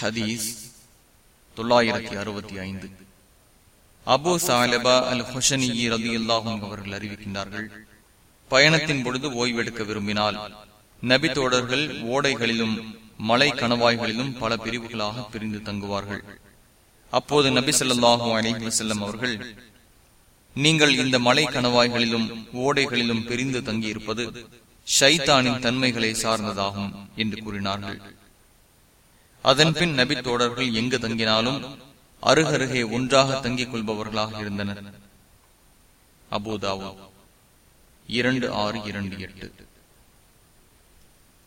ஹதீஸ் தொள்ளாயிரத்தி அறுபத்தி ஐந்து. அபு சாலபா அல் ஹொஷனி ரதி அல்லாஹும் அவர்கள் அறிவிக்கின்றார்கள் பயணத்தின் பொழுது ஓய்வெடுக்க விரும்பினால் நபி தோடர்கள் ஓடைகளிலும் மலை கணவாய்களிலும் பல பிரிவுகளாக பிரிந்து தங்குவார்கள். அப்போது நபி சொல்லாஹு அலஹி வசல்லம் அவர்கள் நீங்கள் இந்த மலை கணவாய்களிலும் ஓடைகளிலும் பிரிந்து தங்கியிருப்பது ஷைத்தானின் தன்மைகளை சார்ந்ததாகும் என்று கூறினார்கள். அதன் பின் நபி தோடர்கள் எங்கு தங்கினாலும் அருகருகே ஒன்றாக தங்கிக் கொள்பவர்களாக இருந்தனர். அபுதாவோ இரண்டு ஆறு இரண்டு எட்டு.